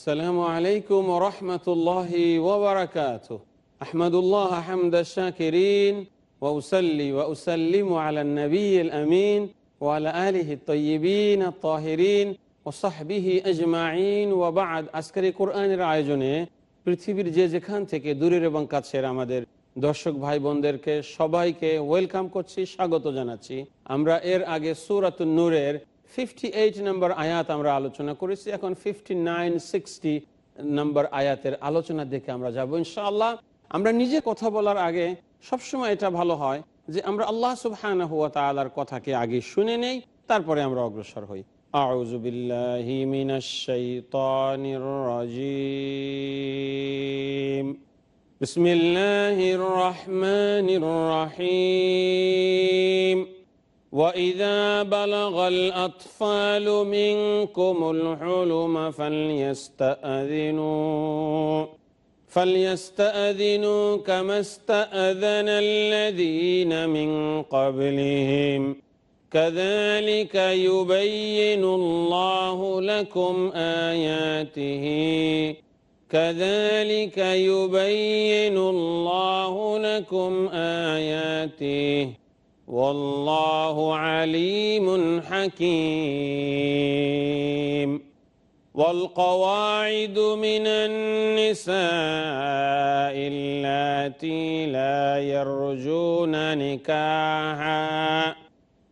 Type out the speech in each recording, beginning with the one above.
আসসালামু আলাইকুম রহমতুল্লাহ ওবরাকাত আহমদুল্লাহ আহমদ শাকিরিন ওসলি ওসলিম আলা নবী আমিন ওয়ালা আলিহি তৈবিন তাহিরিন ওসাহবিহি আজমাইন ওবাদ আজকের এই কোরআনের আয়োজনে পৃথিবীর যে যেখান থেকে দূরের এবং কাছের আমাদের দর্শক ভাই বোনদেরকে সবাইকে ওয়েলকাম করছি, স্বাগত জানাচ্ছি। আমরা এর আগে সুরাত নূরের ফিফটি এইট নম্বর আয়াত আমরা আলোচনা করেছি এখন ফিফটি নাইন সিক্সটি নম্বর আয়াতের আলোচনা দেখে আমরা যাবো ইনশাআল্লাহ আমরা নিজে কথা বলার আগে সবসময় এটা ভালো হয় যে আমরা আল্লাহ সুবহান হুয়া তালার কথাকে আগে শুনে নেই তারপরে আমরা অগ্রসর হই أعوذ بالله من الشيطان الرجيم بسم الله الرحمن الرحيم وإذا بلغ الأطفال منكم الحلم فليستأذنوا فليستأذنوا كما استأذن الذين من قبلهم كذلك يبين الله لكم آياته كذلك يبين الله لكم آياته والله عليم حكيم. والقواعد من النساء اللاتي لا يرجون نكاحا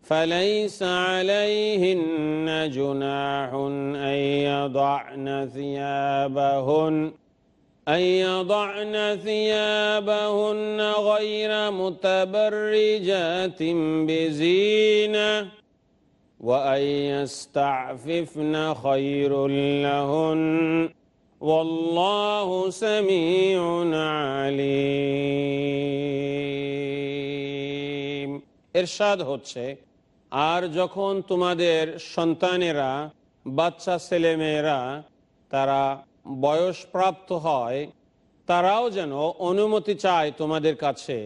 فليس عليهن جناح أن يضعن ثيابهن. أن يضعن ثيابهن غير متبرجات بزينة وأن يستعففن خير لهن والله سميع عليم ইরশাদ হচ্ছে আর যখন তোমাদের সন্তানেরা বাচ্চা ছেলেমেয়েরা তারা বয়সপ্রাপ্ত হয়, তারাও যেন অনুমতি চায় তোমাদের কাছে।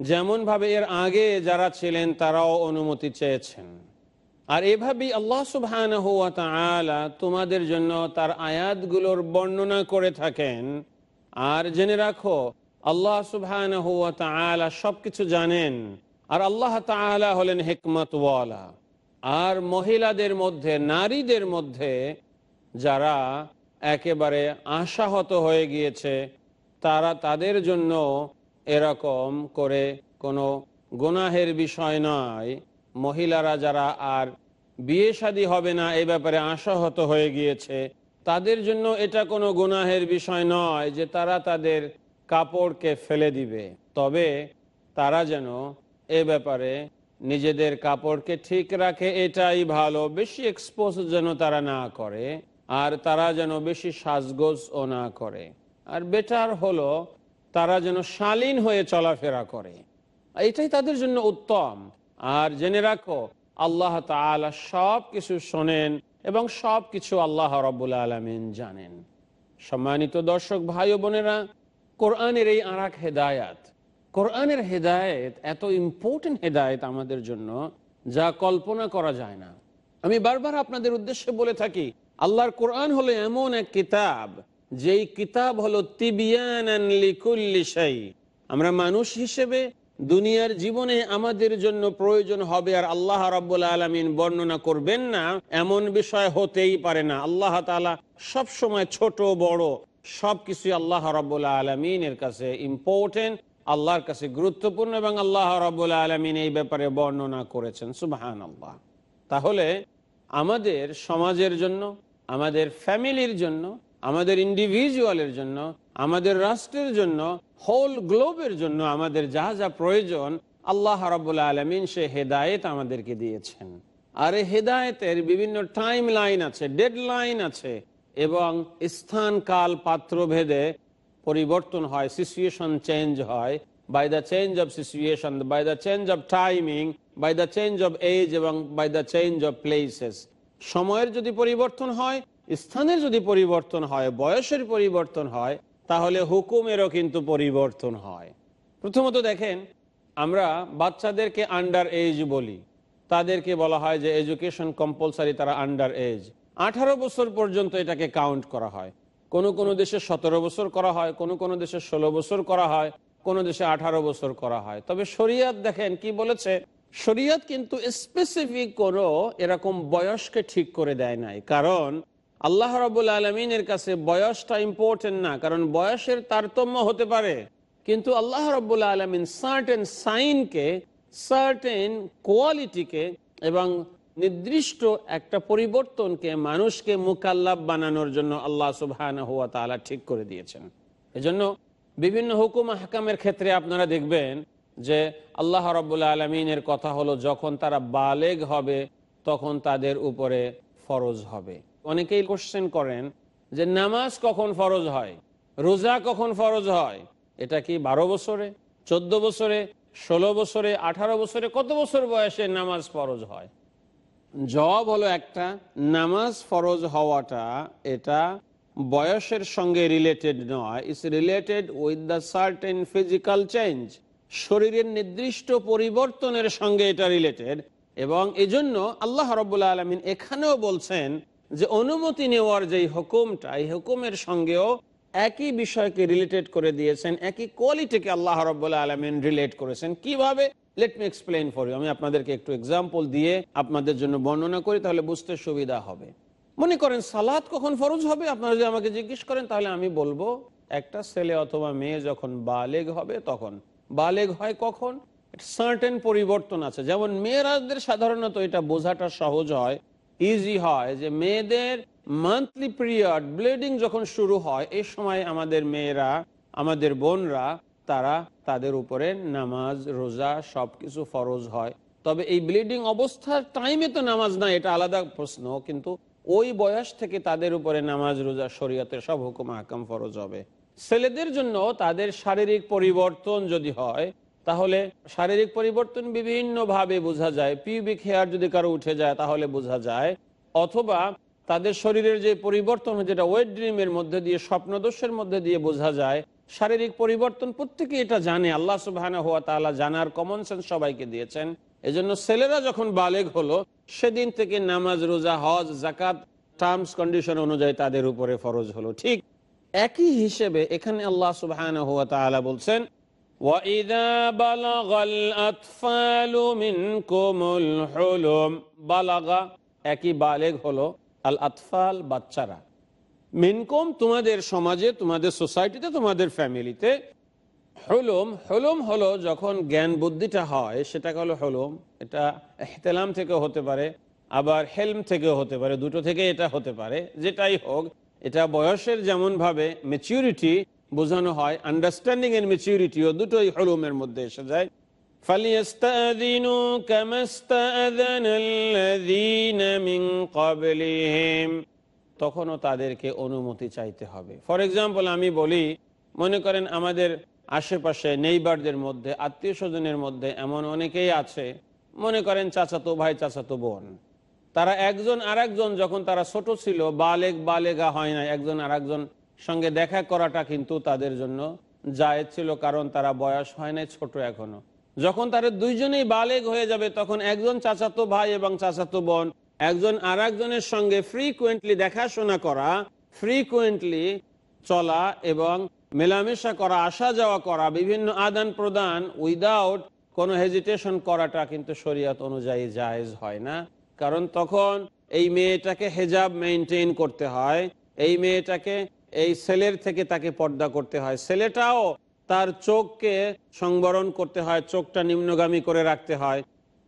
যেমনভাবে এর আগে যারা ছিলেন, তারাও অনুমতি চেয়েছেন। আর এভাবেই আল্লাহ সুবহান তোমাদের জন্য তার আয়াতগুলোর বর্ণনা করে থাকেন। আর জেনে রাখো, আল্লাহ সুবহান সবকিছু জানেন, আর আল্লাহ তালা হলেন হেকমতওয়ালা। আর মহিলাদের মধ্যে, নারীদের মধ্যে যারা একেবারে আশাহত হয়ে গিয়েছে, তারা তাদের জন্য এরকম করে কোনো গুনাহের বিষয় নয়। মহিলারা যারা আর বিয়ে শাদী হবে না, এ ব্যাপারে আশাহত হয়ে গিয়েছে, তাদের জন্য এটা কোনো গুনাহের বিষয় নয় যে তারা তাদের কাপড়কে ফেলে দিবে। তবে তারা যেন এ ব্যাপারে নিজেদের কাপড়কে ঠিক রাখে, এটাই ভালো। বেশি এক্সপোজ যেন তারা না করে। আর তারা যেন বেশি সাজগোজ ও না করে। আর বেটার হলো তারা যেন শালীন হয়ে চলাফেরা করে। এটাই তাদের জন্য উত্তম। আর জেনে রাখো, আল্লাহ সব কিছু শোনেন এবং সব কিছু আল্লাহ রব্বুল আলমিন জানেন। সম্মানিত দর্শক ভাই বোনেরা, কোরআনের এই আরাক হেদায়াত, কোরআনের হেদায়েত এত ইম্পর্টেন্ট হেদায়েত আমাদের জন্য যা কল্পনা করা যায় না। আমি বারবার আপনাদের উদ্দেশ্যে বলে থাকি আল্লাহর কোরআন হলো এমন এক কিতাব, যেই কিতাব হলো আমরা মানুষ হিসেবে দুনিয়ার জীবনে আমাদের জন্য প্রয়োজন হবে আর আল্লাহ আলমিন বর্ণনা করবেন না, এমন বিষয় হতেই পারে না। আল্লাহ সব সময় ছোট, বড় সবকিছু আল্লাহ রাব্বুল আলমিনের কাছে ইম্পর্টেন্ট আল্লাহর কাছে গুরুত্বপূর্ণ এবং আল্লাহ রব্বুল আলমিন এই ব্যাপারে বর্ণনা করেছেন। সুবাহান আল্লাহ তাহলে আমাদের সমাজের জন্য আমাদের ফ্যামিলির জন্য, আমাদের ইন্ডিভিজুয়ালের জন্য, আমাদের রাষ্ট্রের জন্য হোল গ্লোবের জন্য আমাদের যা যা প্রয়োজন, আল্লাহ রব্বুল আলমিন সে হেদায়েত আমাদেরকে দিয়েছেন। আর হেদায়েতের বিভিন্ন টাইম লাইন আছে ডেড লাইন আছে এবং স্থান কাল পাত্র ভেদে পরিবর্তন হয় সিচুয়েশন চেঞ্জ হয়। By the change of situation by the change of timing by the change of age এবং by the change of places সময়ের যদি পরিবর্তন হয়, স্থানের যদি পরিবর্তন হয়, বয়সের পরিবর্তন হয়, তাহলে হুকুমেরও কিন্তু পরিবর্তন হয়। প্রথমত দেখেন, আমরা বাচ্চাদেরকে আন্ডার এজ বলি। তাদেরকে বলা হয় যে এডুকেশন কম্পালসারি তারা আন্ডার এজ আঠারো বছর পর্যন্ত এটাকে কাউন্ট করা হয়। কোনো কোনো দেশে সতেরো বছর করা হয়, কোনো কোনো দেশে ষোলো বছর করা হয়, কোনো দেশে আঠারো বছর করা হয়। তবে শরিয়াত দেখেন কি বলেছে? শরিয়াত কিন্তু স্পেসিফিক কোনো এরকম বয়সকে ঠিক করে দেয় নাই। কারণ আল্লাহ রাবুল আলমিনের কাছে বয়সটা ইম্পর্টেন্ট না, কারণ বয়সের তারতম্য হতে পারে। কিন্তু আল্লাহ রব্বুল আলমিন সার্টেন সাইনকে সার্টেন কোয়ালিটিকে এবং নির্দিষ্ট একটা পরিবর্তনকে মানুষকে মুকাল্লাব বানানোর জন্য আল্লাহ সুবহান হুয়া তালা ঠিক করে দিয়েছেন। এজন্য বিভিন্ন হুকুম হাকামের ক্ষেত্রে আপনারা দেখবেন যে আল্লাহ রব্বুল্লা আলমিনের কথা হলো, যখন তারা বালেগ হবে, তখন তাদের উপরে ফরজ হবে। অনেকেই কোশ্চেন করেন যে নামাজ কখন ফরজ হয়? রোজা কখন ফরজ হয়? এটা কি বারো বছরে, চোদ্দ বছরে, ষোলো বছরে, আঠারো বছরে, কত বছর বয়সে নামাজ ফরজ হয়? জবাব হলো একটা, নামাজ ফরজ হওয়াটা এটা বয়সের সঙ্গে রিলেটেড নয় it's related with the certain physical change শরীরের নির্দিষ্ট পরিবর্তনের সঙ্গে এটা রিলেটেড এবং এজন্য আল্লাহ রব্বুল্লা আলমিন এখানেও বলছেন যে অনুমতি নেওয়ার যেই হুকুমটা, এই হুকুমের সঙ্গেও একই বিষয়কে রিলেটেড করে দিয়েছেন, একই কোয়ালিটিকে আল্লাহ রব্বুল্লা আলমিন রিলেট করেছেন। কীভাবে? Let me explain for you আমি আপনাদেরকে একটু এক্সাম্পল দিয়ে আপনাদের জন্য বর্ণনা করি, তাহলে বুঝতে সুবিধা হবে। মনে করেন সালাদ কখন ফরজ হবে? আপনারা যদি আমাকে জিজ্ঞেস করেন, তাহলে আমি বলব, একটা ছেলে অথবা মেয়ে যখন বালেগ হবে তখন। বালেগ হয় কখন? সার্টেন পরিবর্তন আছে। যেমন মেয়েরাদের সাধারণত এটা বোঝাটা সহজ হয় ইজি হয় যে মেয়েদের মান্থলি পিরিয়ড ব্লিডিং যখন শুরু হয় এই সময় আমাদের মেয়েরা, আমাদের বোনরা, তারা তাদের উপরে নামাজ, রোজা সবকিছু ফরজ হয়। তবে এই ব্লিডিং অবস্থার টাইমে তো নামাজ না এটা আলাদা প্রশ্ন। কিন্তু ওই বয়স থেকে তাদের উপরে নামাজ, রোজা, শরীয়তের সব হুকুম হাকাম ফরজ হবে। ছেলেদের জন্য তাদের শারীরিক পরিবর্তন যদি হয়, তাহলে শারীরিক পরিবর্তন বিভিন্ন ভাবে বোঝা যায়। পিউবিক হেয়ার যদি কারও উঠে যায়, তাহলে বোঝা যায়। অথবা তাদের শরীরের যে পরিবর্তন যেটা ওয়েট ড্রিমের মধ্যে দিয়ে, স্বপ্নদোষের মধ্যে দিয়ে বোঝা যায়, শারীরিক পরিবর্তন প্রত্যেকে এটা জানে। আল্লাহ সুবাহ হওয়া তালা জানার কমন সেন্স সবাইকে দিয়েছেন। এজন্য ছেলেরা যখন বালেগ হলো, সেদিন থেকে নামাজ, রোজা, হজ জাকাত টার্মস কন্ডিশন অনুযায়ী তাদের উপরে ফরজ হলো। ঠিক একই হিসেবে এখানে আল্লাহ সুবাহ হওয়া তালা বলছেন وَإِذَا بَلَغَ الْأَطْفَالُ مِنْكُمُ الْحُلُمْ বালাগা একই বালেগ হলো আল আতফাল বাচ্চারা মিনকুম তোমাদের সমাজে তোমাদের সোসাইটিতে তোমাদের ফ্যামিলিতে হলুম হলুম হলো যখন জ্ঞান বুদ্ধিটা হয় সেটাকে হলো হলুম এটা এহতেলাম থেকে হতে পারে আবার হেলম থেকেও হতে পারে দুটো থেকে এটা হতে পারে যেটাই হোক এটা বয়সের যেমন ভাবে মেচিউরিটি বোঝানো হয় আন্ডারস্ট্যান্ডিং এর মেচিউরিটিও দুটোই হলুমের মধ্যে এসে যায় فَلْيَسْتَأْذِنُوا كَمَا اسْتَأْذَنَ الَّذِينَ مِنْ قَبْلِهِمْ তখনও তাদেরকে অনুমতি চাইতে হবে ফর এক্সাম্পল আমি বলি মনে করেন আমাদের আশেপাশে নেইবারদের মধ্যে আত্মীয় স্বজনের মধ্যে এমন অনেকেই আছে মনে করেন চাচাতো ভাই চাচাতো বোন তারা একজন আর যখন তারা ছোট ছিল বালেগ বালেগা হয় না একজন আর সঙ্গে দেখা করাটা কিন্তু তাদের জন্য জায়েজ ছিল, কারণ তারা বয়স হয় নাই ছোট এখনও। যখন তারা দুইজনেই বালেগ হয়ে যাবে, তখন একজন চাচাতো ভাই এবং চাচাতো বোন, একজন আর একজনের সঙ্গে ফ্রিকুয়েন্টলি দেখাশোনা করা ফ্রিকুয়েন্টলি চলা এবং মেলামেশা করা আসা যাওয়া করা, বিভিন্ন আদান প্রদান উইদাউট কোনো হেজিটেশন করাটা কিন্তু শরীয়ত অনুযায়ী জায়েজ হয় না। কারণ তখন এই মেয়েটাকে হেজাব মেনটেন করতে হয়, এই মেয়েটাকে এই সেলের থেকে তাকে পর্দা করতে হয়। ছেলেটাও তার চোখকে সংবরণ করতে হয়, চোখটা নিম্নগামী করে রাখতে হয়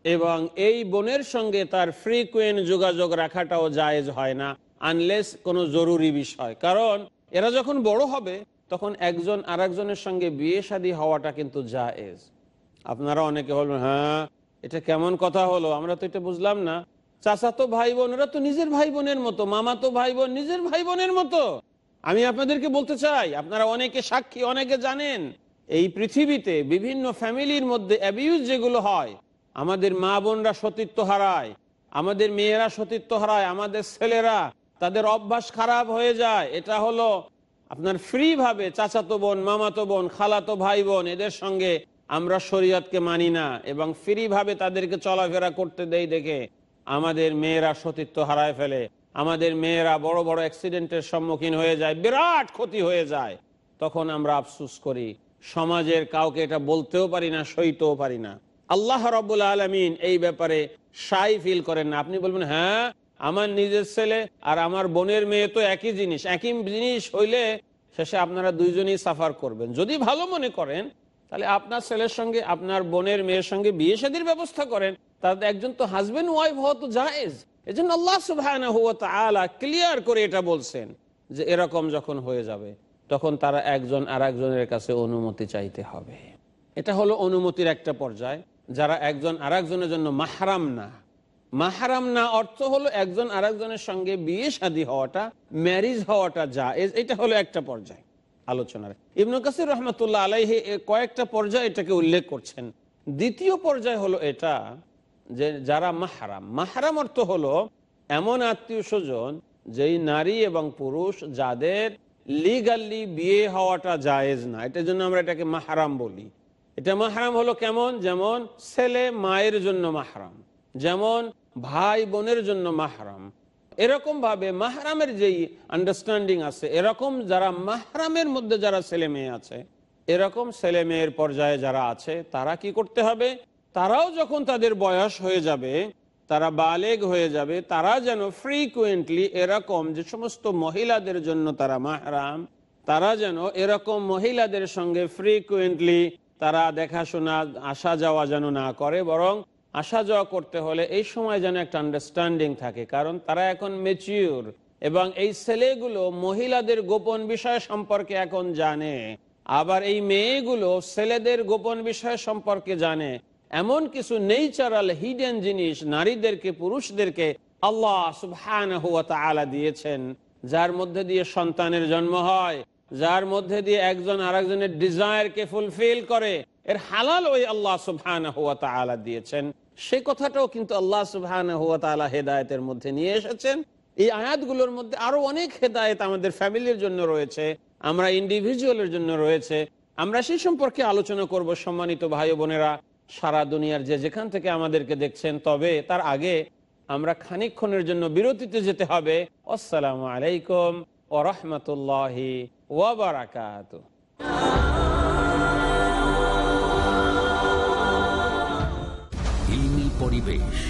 এবং এই বোনের সঙ্গে তার ফ্রিকুয়েন্ট যোগাযোগ রাখাটাও জায়েজ হয় না আনলেস কোনো জরুরি বিষয়। কারণ এরা যখন বড় হবে, তখন একজন আরেকজনের সঙ্গে বিয়ে শাদী হওয়াটা কিন্তু জায়েজ। আপনারা অনেকে বলবেন হ্যাঁ এটা কেমন কথা হলো? আমরা তো এটা বুঝলাম না। চাচাতো ভাই বোনেরা তো নিজের ভাই বোনের মতো মামাতো ভাই বোন নিজের ভাই বোনের মতো। আমি আপনাদেরকে বলতে চাই, আপনারা অনেকে সাক্ষী, অনেকে জানেন, এই পৃথিবীতে বিভিন্ন ফ্যামিলির মধ্যে অ্যাবিউজ যেগুলো হয়, আমাদের মা বোনরা সতীত্ব হারায়, আমাদের মেয়েরা সতীত্ব হারায়, আমাদের ছেলেরা তাদের অভ্যাস খারাপ হয়ে যায়। এটা হলো আপনার ফ্রি ভাবে চাচাতো বোন, মামাতো বোন, খালাতো ভাই বোন এদের সঙ্গে আমরা শরীয়তকে মানি না এবং ফ্রি ভাবে তাদেরকে চলাফেরা করতে দেই দেখে। আমাদের মেয়েরা সতীত্ব হারায় ফেলে। আমাদের মেয়েরা বড় বড় অ্যাক্সিডেন্টের সম্মুখীন হয়ে যায়, বিরাট ক্ষতি হয়ে যায়। তখন আমরা আফসুস করি, সমাজের কাউকে এটা বলতেও পারি না, সইতেও পারি না। আল্লাহ রব্বুল আলমিন এই ব্যাপারে সাই ফিল করেন না। আপনি বলবেন হ্যাঁ আমার নিজের ছেলে আর আমার বোনের মেয়ে তো একই জিনিস। একই জিনিস হইলে শেষে আপনারা দুইজনই সাফার করবেন। যদি ভালো মনে করেন, তাহলে আপনার ছেলের সঙ্গে, আপনার বোনের মেয়ের সঙ্গে বিয়ে শাদীর ব্যবস্থা করেন। তাদের একজন তো হাজবেন্ড ওয়াইফ হওয়া তো জায়েজ। এই জন্য আল্লাহ সুবাহ ক্লিয়ার করে এটা বলছেন যে এরকম যখন হয়ে যাবে, তখন তারা একজন আর একজনের কাছে অনুমতি চাইতে হবে। এটা হলো অনুমতির একটা পর্যায়। যারা একজন আর একজনের জন্য মাহারাম না মাহারাম না অর্থ হলো একজন আর একজনের সঙ্গে বিয়ে শাদী হওয়াটা ম্যারিজ হওয়াটা যা এটা হলো একটা পর্যায় আলোচনার। ইবনু কাসির রহমতুল্লাহ আলাইহি কয়েকটা পর্যায়ে এটাকে উল্লেখ করছেন। দ্বিতীয় পর্যায় হলো এটা যে যারা মাহারাম মাহারাম অর্থ হলো এমন আত্মীয় স্বজন যেই নারী এবং পুরুষ যাদের লিগালি বিয়ে হওয়াটা জায়েজ না। এটার জন্য আমরা এটাকে মাহারাম বলি। এটা মাহারাম হলো কেমন? যেমন ছেলে মায়ের জন্য মাহারাম, যেমন ভাই বোনের জন্য মাহারাম। এরকম ভাবে মাহরামের যেই আন্ডারস্ট্যান্ডিং আছে, এরকম যারা মাহারামের মধ্যে যারা ছেলে মেয়ে আছে, এরকম ছেলে মেয়ের পর্যায়ে যারা আছে, তারা কি করতে হবে? তারাও যখন তাদের বয়স হয়ে যাবে, তারা বালেগ হয়ে যাবে, তারা যেন ফ্রিকুয়েন্টলি এরকম যে সমস্ত মহিলাদের জন্য তারা মাহরাম, তারা যেন এরকম মহিলাদের সঙ্গে ফ্রিকুয়েন্টলি তারা দেখাশোনা, আসা যাওয়া যেন না করে, বরং আসা যাওয়া করতে হলে এই সময় যেন একটা আন্ডারস্ট্যান্ডিং থাকে। কারণ তারা এখন মেচিউর এবং এই ছেলেগুলো মহিলাদের গোপন বিষয় সম্পর্কে এখন জানে, আবার এই মেয়েগুলো ছেলেদের গোপন বিষয় সম্পর্কে জানে। এমন কিছু নেচারাল হিডেন জিনিস নারীদেরকে, পুরুষদেরকে আল্লাহ সুবহান দিয়েছেন, যার মধ্যে দিয়ে সন্তানের জন্ম হয়, যার মধ্যে দিয়ে একজন আরেকজনের ডিজায়ারকে ফুলফিল করে, এর হালাল ওই আল্লাহ সুবহান দিয়েছেন। সে কথাটাও কিন্তু আল্লাহ সুবহান হেদায়তের মধ্যে নিয়ে এসেছেন। এই আয়াতগুলোর মধ্যে আরও অনেক হেদায়ত আমাদের ফ্যামিলির জন্য রয়েছে, আমরা ইন্ডিভিজুয়ালের জন্য রয়েছে। আমরা সেই সম্পর্কে আলোচনা করব সম্মানিত ভাই বোনেরা। সারা দুনিয়ার যে যেখান থেকে আমাদেরকে দেখছেন, তবে তার আগে আমরা খানিক্ষণের জন্য বিরতিতে যেতে হবে। আসসালামু আলাইকুম ও রহমতুল্লাহি ওয়াবারাকাত পরিবেশ।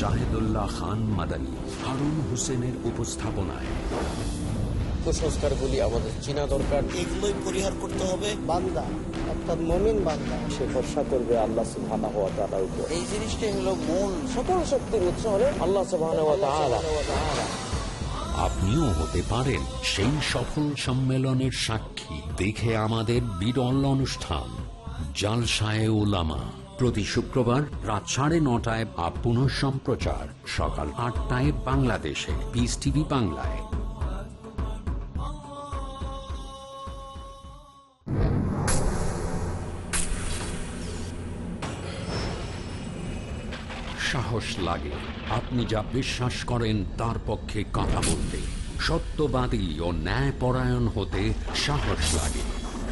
শাহিদুল্লাহ খান মাদানী হারুন হোসেনের উপস্থাপনায়। কুসংস্কার গুলি আমাদের চিনা দরকার। এগুলোই পরিহার করতে হবে। বান্দা অর্থাৎ মমিন বান্দা। সে ভরসা করবে আল্লাহ সুবহানাহু ওয়া তাআলার উপর। এই জিনিসটাই হলো মূল। সকল শক্তির উৎস হলেন আল্লাহ সুবহানাহু ওয়া তাআলা। আপনিও হতে পারেন সেই সফল সম্মেলনের সাক্ষী। দেখে আমাদের বিরল অনুষ্ঠান জালসায় ওলামা প্রতি শুক্রবার রাত সাড়ে নটায় বা পুনঃ সম্প্রচার সকাল আটটায় বাংলাদেশে। পিস টিভি বাংলায়। সাহস লাগে। আপনি যা বিশ্বাস করেন তার পক্ষে কথা বলতে। সত্যবাদী ও ন্যায়পরায়ণ হতে সাহস লাগে।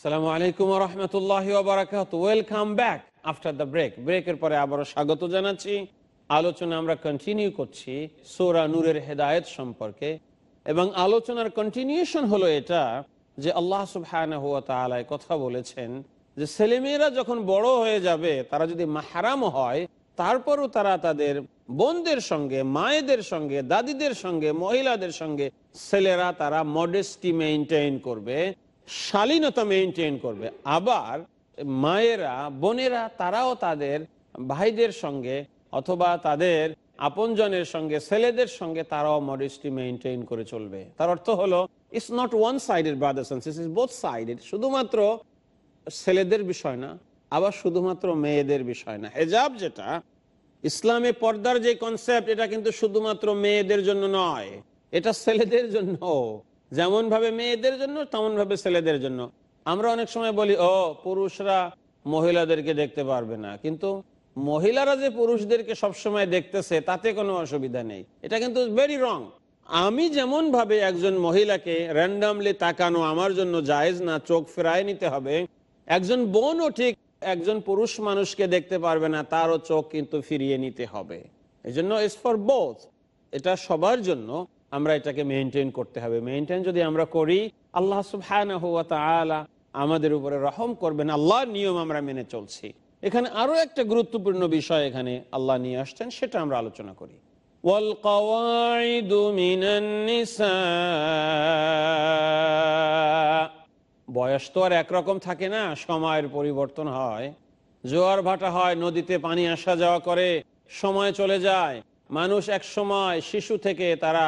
আসসালামু আলাইকুম রহমতুল্লাহ welcome back after the break ব্রেকের পরে আবারও স্বাগত জানাচ্ছি। আলোচনা আমরা কন্টিনিউ করছি সোরা নূরের হেদায়েত সম্পর্কে। এবং আলোচনার কন্টিনিউশন হলো এটা যে আল্লাহ সুবহানাহু ওয়া তাআলা কথা বলেছেন যে ছেলেমেয়েরা যখন বড় হয়ে যাবে, তারা যদি মাহারাম হয়, তারপরও তারা তাদের বোনদের সঙ্গে, মায়েদের সঙ্গে, দাদিদের সঙ্গে, মহিলাদের সঙ্গে ছেলেরা তারা মডেস্টি মেনটেন করবে। শালীনতা মেনটেন করবে। আবার মায়েরা, বোনেরা, তারাও তাদের ভাইদের সঙ্গে অথবা তাদের আপনজনের সঙ্গে, ছেলেদের সঙ্গে তারাও মডেস্টি মেনটেন করে চলবে। তার অর্থ হলো it's not one sided brothers and sisters both sided শুধুমাত্র ছেলেদের বিষয় না, আবার শুধুমাত্র মেয়েদের বিষয় না। হেজাব যেটা, ইসলামে পর্দার যে কনসেপ্ট এটা কিন্তু শুধুমাত্র মেয়েদের জন্য নয়, এটা ছেলেদের জন্য যেমন ভাবে মেয়েদের জন্য তেমন ভাবে ছেলেদের জন্য। আমরা অনেক সময় বলি, ও, পুরুষরা মহিলাদেরকে দেখতে পারবে না। কিন্তু মহিলারা যে পুরুষদেরকে সবসময় দেখতেছে, তাতে কোনো অসুবিধা নেই। এটা কিন্তু ভেরি রং আমি যেমন ভাবে একজন মহিলাকে র্যান্ডামলি তাকানো আমার জন্য জায়েজ না, চোখ ফেরায় নিতে হবে, একজন বোনও ঠিক একজন পুরুষ মানুষকে দেখতে পারবে না, তারও চোখ কিন্তু ফিরিয়ে নিতে হবে। এই জন্য ইস ফর বোথ এটা সবার জন্য। আমরা এটাকে মেনটেন করতে হবে। মেনটেন যদি আমরা করি, আল্লাহ সুফহান আমাদের উপরে রহম করবেন। আল্লাহর নিয়ম আমরা মেনে চলছি। এখানে আরও একটা গুরুত্বপূর্ণ বিষয় এখানে আল্লাহ নিয়ে আসছেন, সেটা আমরা আলোচনা করি। বয়স তো আর একরকম থাকে না, সময়ের পরিবর্তন হয়। জোয়ার ভাটা হয়, নদীতে পানি আসা যাওয়া করে, সময় চলে যায়। মানুষ এক সময় শিশু থেকে তারা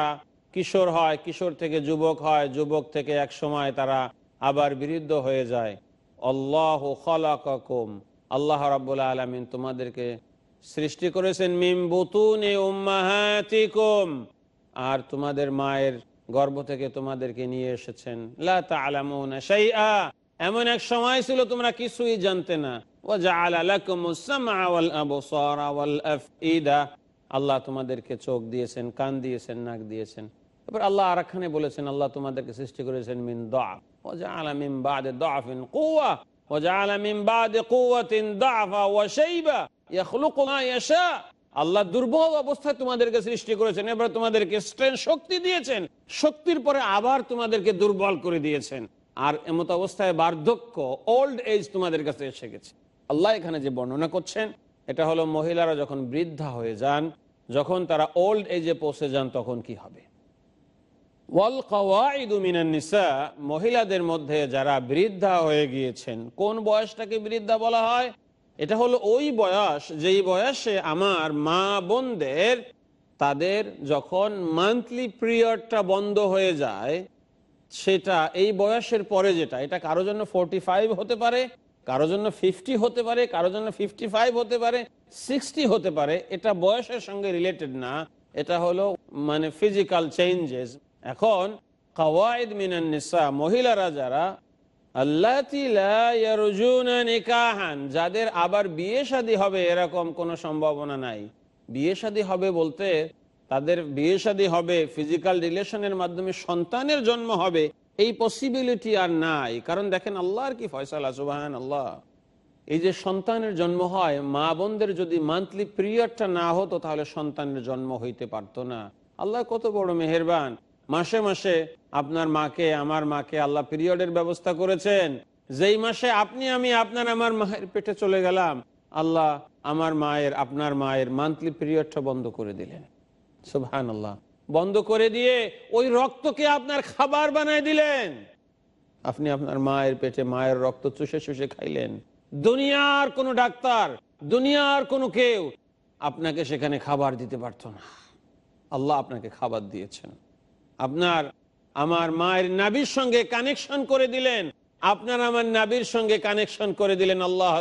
কিশোর হয়, কিশোর থেকে যুবক হয়, যুবক থেকে এক সময় তারা আবার বিরুদ্ধ হয়ে যায়। আল্লাহ খালাকাকুম। আল্লাহ রাব্বুল আলামিন তোমাদেরকে সৃষ্টি করেছেন মিম বুতুনে উম্মাহাতিকুম। আর তোমাদের মায়ের গর্ভ থেকে তোমাদেরকে নিয়ে এসেছেন। লা তা'লামুনা শাইআ। এমন এক সময় ছিল তোমরা কিছুই জানতে না। আল্লাহ তোমাদেরকে চোখ দিয়েছেন, কান দিয়েছেন, নাক দিয়েছেন। এবার আল্লাহ আরেকখানে বলেছেন, আল্লাহ তোমাদেরকে সৃষ্টি করেছেন মিন দাফ। আল্লাহ দুর্বল অবস্থায় তোমাদেরকে সৃষ্টি করেছেন, এবার তোমাদেরকে শক্তি দিয়েছেন, শক্তির পরে আবার তোমাদেরকে দুর্বল করে দিয়েছেন। আর এমত অবস্থায় বার্ধক্য ওল্ড এজ তোমাদের কাছে এসে গেছে। আল্লাহ এখানে যে বর্ণনা করছেন, এটা হলো মহিলারা যখন বৃদ্ধা হয়ে যান, যখন তারা ওল্ড এজে পৌঁছে যান, তখন কি হবে? ওয়াল মহিলাদের মধ্যে যারা বৃদ্ধা হয়ে গিয়েছেন, কোন বয়সটাকে বৃদ্ধা বলা হয়? এটা হলো ওই বয়স, যেই বয়সে আমার মা বোনদের, তাদের যখন মান্থলি পিরিয়ডটা বন্ধ হয়ে যায়, সেটা এই বয়সের পরে যেটা, এটা কারও জন্য ফোরটি ফাইভ হতে পারে কারও জন্য ফিফটি হতে পারে কারও জন্য ফিফটি ফাইভ হতে পারে সিক্সটি হতে পারে, এটা বয়সের সঙ্গে রিলেটেড না, এটা হলো মানে ফিজিক্যাল চেঞ্জেস এখন কাওয়ায়দ মিনান নিসা, মহিলারা যারা নিকাহান, যাদের আবার বিয়ে শাদী হবে এরকম কোনো সম্ভাবনা নাই। বিয়ে শাদী হবে বলতে তাদের বিয়ে শাদী হবে ফিজিক্যাল রিলেশনের মাধ্যমে সন্তানের জন্ম হবে, এই পসিবিলিটি আর নাই। কারণ দেখেন আল্লাহর কি ফয়সালা সুবাহান আল্লাহ এই যে সন্তানের জন্ম হয়, মা বোনদের যদি মান্থলি পিরিয়ডটা না হতো, তাহলে সন্তানের জন্ম হইতে পারতো না। আল্লাহ কত বড় মেহেরবান। মাসে মাসে আপনার মাকে, আমার মাকে আল্লাহ পিরিয়ডের ব্যবস্থা করেছেন। যেই মাসে আপনি, আমি, আপনার, আমার মায়ের পেটে চলে গেলাম, আল্লাহ আমার মায়ের, আপনার মায়ের মান্থলি পিরিয়ডটা বন্ধ করে দিলেন। সুবহান আল্লাহ বন্ধ করে দিয়ে ওই রক্তকে আপনার খাবার বানায় দিলেন। আপনি আপনার মায়ের পেটে মায়ের রক্ত চুষে চুষে খাইলেন। দুনিয়ার কোনো ডাক্তার, দুনিয়ার কোনো কেউ আপনাকে সেখানে খাবার দিতে পারতো না। আল্লাহ আপনাকে খাবার দিয়েছেন। আপনার, আমার মায়ের নাবির সঙ্গে কানেকশন করে দিলেন। আপনার আমার নাবির সঙ্গে কানেকশন করে দিলেন আল্লাহ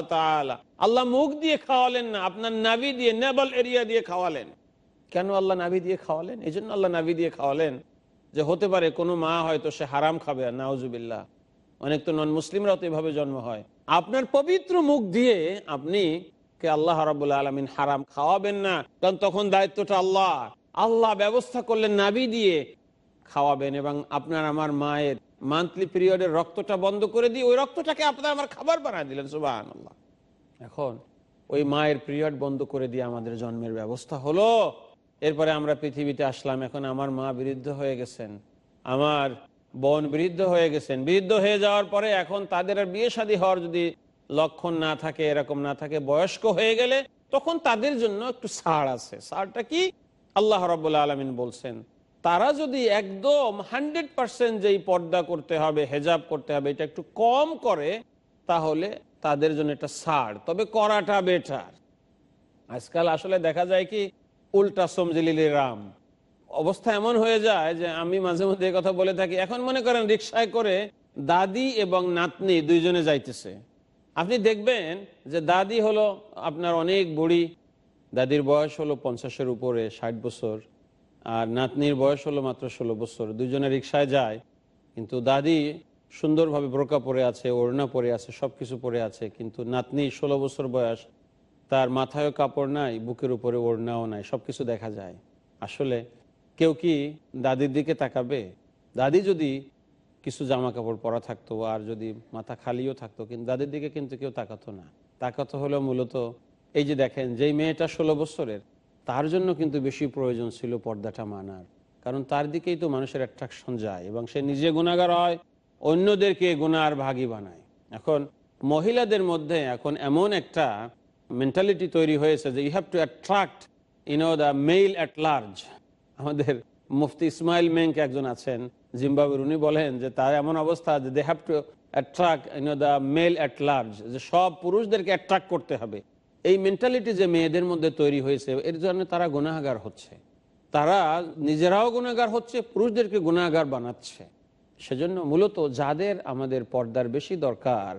আল্লাহ মুখ দিয়ে খাওয়ালেন না, আপনার নাবি দিয়ে নেবল এরিয়া দিয়ে খাওয়ালেন। কেন আল্লাহ নাবি দিয়ে খাওয়ালেন? এই জন্য আল্লাহ নাবি দিয়ে খাওয়ালেন যে হতে পারে কোনো মা হয়তো সে হারাম খাবে, আর নাউজুবিল্লাহ। অনেক তো নন মুসলিমরাও তো এভাবে জন্ম হয়। আপনার পবিত্র মুখ দিয়ে আপনি কে আল্লাহ রাবুল আলমিন হারাম খাওয়াবেন না, কারণ তখন দায়িত্বটা আল্লাহ। আল্লাহ ব্যবস্থা করলেন নাবি দিয়ে খাওয়াবেন এবং আপনার আমার মায়ের মান্থলি পিরিয়ডের রক্তটা বন্ধ করে দিয়ে ওই রক্তটাকে আপনার আমার খাবার বানায় দিলেন সুবাহ এখন ওই মায়ের পিরিয়ড বন্ধ করে দিয়ে আমাদের জন্মের ব্যবস্থা হলো। এরপরে আমরা পৃথিবীতে আসলাম, এখন আমার মা বৃদ্ধ হয়ে গেছেন, আমার বোন বৃদ্ধ হয়ে গেছেন। বৃদ্ধ হয়ে যাওয়ার পরে এখন তাদের আর বিয়ে শাদী হওয়ার যদি লক্ষণ না থাকে, এরকম না থাকে, বয়স্ক হয়ে গেলে তখন তাদের জন্য একটু ছাড় আছে। সারটা কি? আল্লাহ রবাহ আলমিন বলছেন তারা যদি একদম হান্ড্রেড পার্সেন্ট যেই পর্দা করতে হবে, হেজাব করতে হবে, এটা একটু কম করে, তাহলে তাদের জন্য একটা ছাড় তবে করাটা বেটার আজকাল আসলে দেখা যায় কি, উল্টা সমজিলি রাম। অবস্থা এমন হয়ে যায় যে আমি মাঝে মধ্যে কথা বলে থাকি, এখন মনে করেন রিক্সায় করে দাদি এবং নাতনি দুইজনে যাইতেছে। আপনি দেখবেন যে দাদি হলো আপনার অনেক বুড়ি, দাদির বয়স হলো পঞ্চাশের উপরে, ষাট বছর। আর নাতনির বয়স হলো মাত্র ষোলো বছর। দুজনে রিক্সায় যায়, কিন্তু দাদি সুন্দরভাবে ব্রোকা পরে আছে, ওড়না পরে আছে সব কিছু পরে আছে, কিন্তু নাতনি ষোলো বছর বয়স, তার মাথায়ও কাপড় নাই, বুকের উপরে ওড়নাও নাই সব কিছু দেখা যায়। আসলে কেউ কি দাদির দিকে তাকাবে? দাদি যদি কিছু জামা কাপড় পরা থাকতো আর যদি মাথা খালিও থাকতো, কিন্তু দাদির দিকে কিন্তু কেউ তাকাতো না। তাকাতো হলো মূলত, এই যে দেখেন, যেই মেয়েটা ষোলো বছরের তার জন্য কিন্তু বেশি প্রয়োজন ছিল পর্দাটা মানার। কারণ তার দিকেই তো মানুষের অ্যাট্রাকশন যায় এবং সে নিজে গুণাগার হয়, অন্যদেরকে গুণার ভাগী বানায়। এখন মহিলাদের মধ্যে এখন এমন একটা মেন্টালিটি তৈরি হয়েছে যে you have to attract you know the male at large আমাদের মুফতি ইসমাইল মেঙ্ক একজন আছেন জিম্বাবুর উনি বলেন যে তার এমন অবস্থা যে they have to attract you know the male at large যে সব পুরুষদেরকে অ্যাট্রাক্ট করতে হবে। এই মেন্টালিটি যে মেয়েদের মধ্যে তৈরি হয়েছে, এর জন্য তারা গুণাগার হচ্ছে। তারা নিজেরাও গুণাগার হচ্ছে, পুরুষদেরকে গুণাগার বানাচ্ছে। সেজন্য মূলত যাদের আমাদের পর্দার বেশি দরকার,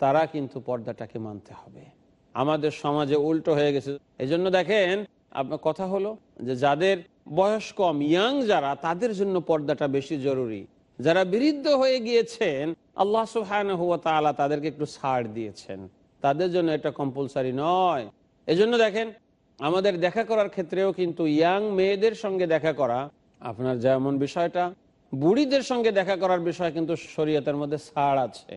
তারা কিন্তু পর্দাটাকে মানতে হবে। আমাদের সমাজে উল্টো হয়ে গেছে। এজন্য দেখেন, আপনার কথা হলো যে যাদের বয়স কম ইয়াং যারা, তাদের জন্য পর্দাটা বেশি জরুরি। যারা বিরুদ্ধ হয়ে গিয়েছেন, আল্লাহ সুহান হুয়া তালা তাদেরকে একটু ছাড় দিয়েছেন। তাদের জন্য এটা কম্পালসারি নয়। এজন্য দেখেন, আমাদের দেখা করার ক্ষেত্রেও কিন্তু ইয়াং মেয়েদের সঙ্গে দেখা করা, আপনার যেমন বিষয়টা, বুড়িদের সঙ্গে দেখা করার বিষয় কিন্তু শরীয়তের মধ্যে ছাড় আছে।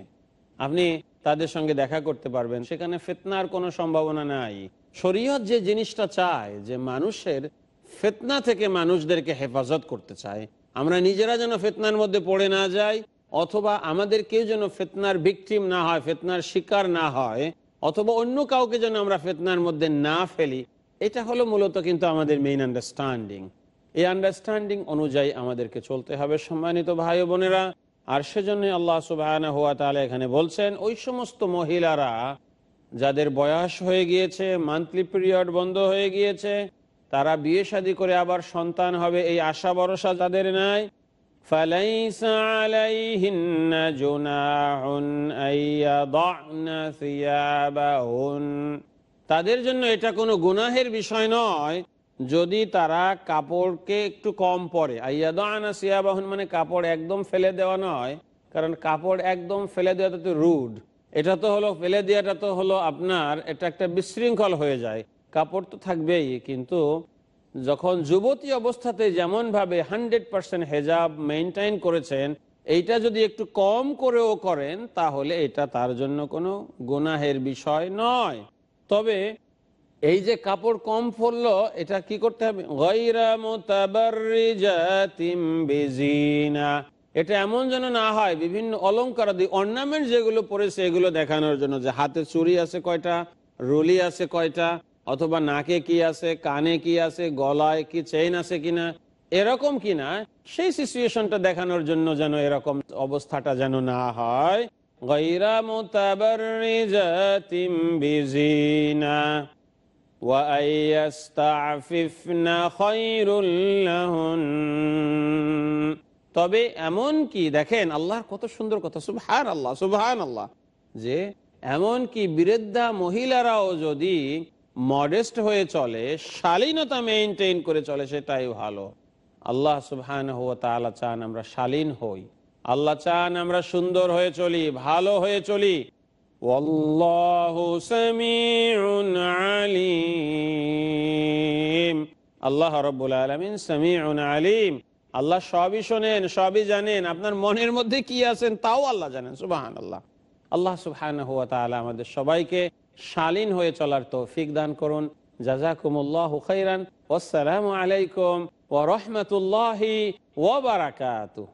আপনি তাদের সঙ্গে দেখা করতে পারবেন, সেখানে ফেতনার কোনো সম্ভাবনা নাই। শরীয়ত যে জিনিসটা চায়, যে মানুষের ফেতনা থেকে মানুষদেরকে হেফাজত করতে চায়, আমরা নিজেরা যেন ফেতনার মধ্যে পড়ে না যাই অথবা আমাদের কেউ যেন ফেতনার ভিকটিম না হয়, ফেতনার শিকার না হয়, অথবা অন্য কাউকে যেন আমরা ফেতনার মধ্যে না ফেলি, এটা হলো মূলত কিন্তু আমাদের মেইন আন্ডারস্ট্যান্ডিং এই আন্ডারস্ট্যান্ডিং অনুযায়ী আমাদেরকে চলতে হবে, সম্মানিত ভাই বোনেরা। আর সেজন্য আল্লাহ সুবাহ হুয়া তাহলে এখানে বলছেন, ওই সমস্ত মহিলারা যাদের বয়স হয়ে গিয়েছে মান্থলি পিরিয়ড বন্ধ হয়ে গিয়েছে, তারা বিয়ে শাদী করে আবার সন্তান হবে, এই আশা ভরসা যাদের নাই। فليس عليهن جناح أن يضعن ثيابهن তাদের জন্য এটা কোনো গুনাহের বিষয় নয় যদি তারা কাপড়কে একটু কম পরে আইয়াদ আনা সিয়াবাহন মানে কাপড় একদম ফেলে দেওয়া নয় কারণ কাপড় একদম ফেলে দেওয়াটা তো রুড এটা তো হলো ফেলে দেওয়াটা তো হলো আপনার এটা একটা বিশৃঙ্খল হয়ে যায় কাপড় তো থাকবেই কিন্তু যখন যুবতী অবস্থাতে যেমনভাবে হান্ড্রেড পার্সেন্ট হেজাব মেনটেন করেছেন, এইটা যদি একটু কম করেও করেন, তাহলে এটা তার জন্য কোনো গুনাহের বিষয় নয়। তবে এই যে কাপড় কম পরলো, এটা কি করতে হবে? এটা এমন যেন না হয়, বিভিন্ন অলঙ্কার অর্নামেন্ট যেগুলো পরেছে, এগুলো দেখানোর জন্য যে হাতে চুরি আছে কয়টা, রুলি আছে কয়টা অথবা নাকে কি আছে কানে কি আছে গলায় কি চেইন আছে কিনা এরকম কিনা সেই সিচুয়েশনটা দেখানোর জন্য যেন এরকম অবস্থাটা যেন না হয় গয়রা মুতাবাররিজাতিম বিজিনা وأن يستعففن خير لهن তবে এমন কি দেখেন আল্লাহর কত সুন্দর কথা সুবহান আল্লাহ সুবহান আল্লাহ যে এমন কি বৃদ্ধা মহিলারাও যদি মডেস্ট হয়ে চলে, শালীনতা মেনটেন করে চলে, সেটাই ভালো। আল্লাহ সুবহান হুয়া তালা চান আমরা শালীন হই। আল্লাহ চান আমরা সুন্দর হয়ে চলি, ভালো হয়ে চলি। আলিম। আল্লাহ রব্বুল আলমিন সামিউন আলিম। আল্লাহ সবই শোনেন, সবই জানেন। আপনার মনের মধ্যে কি আছেন তাও আল্লাহ জানেন সুবাহান আল্লাহ আল্লাহ সুবহান হুয়া তালা আমাদের সবাইকে শালীন হয়ে চলার তৌফিক দান করুন। জাজাকুমুল্লাহ খাইরান। আসসালামু আলাইকুম ও রাহমাতুল্লাহি ওয়া বারাকাতুহু।